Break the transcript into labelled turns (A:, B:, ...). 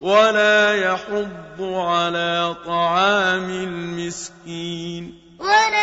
A: ولا يحض على طعام المسكين.
B: ولا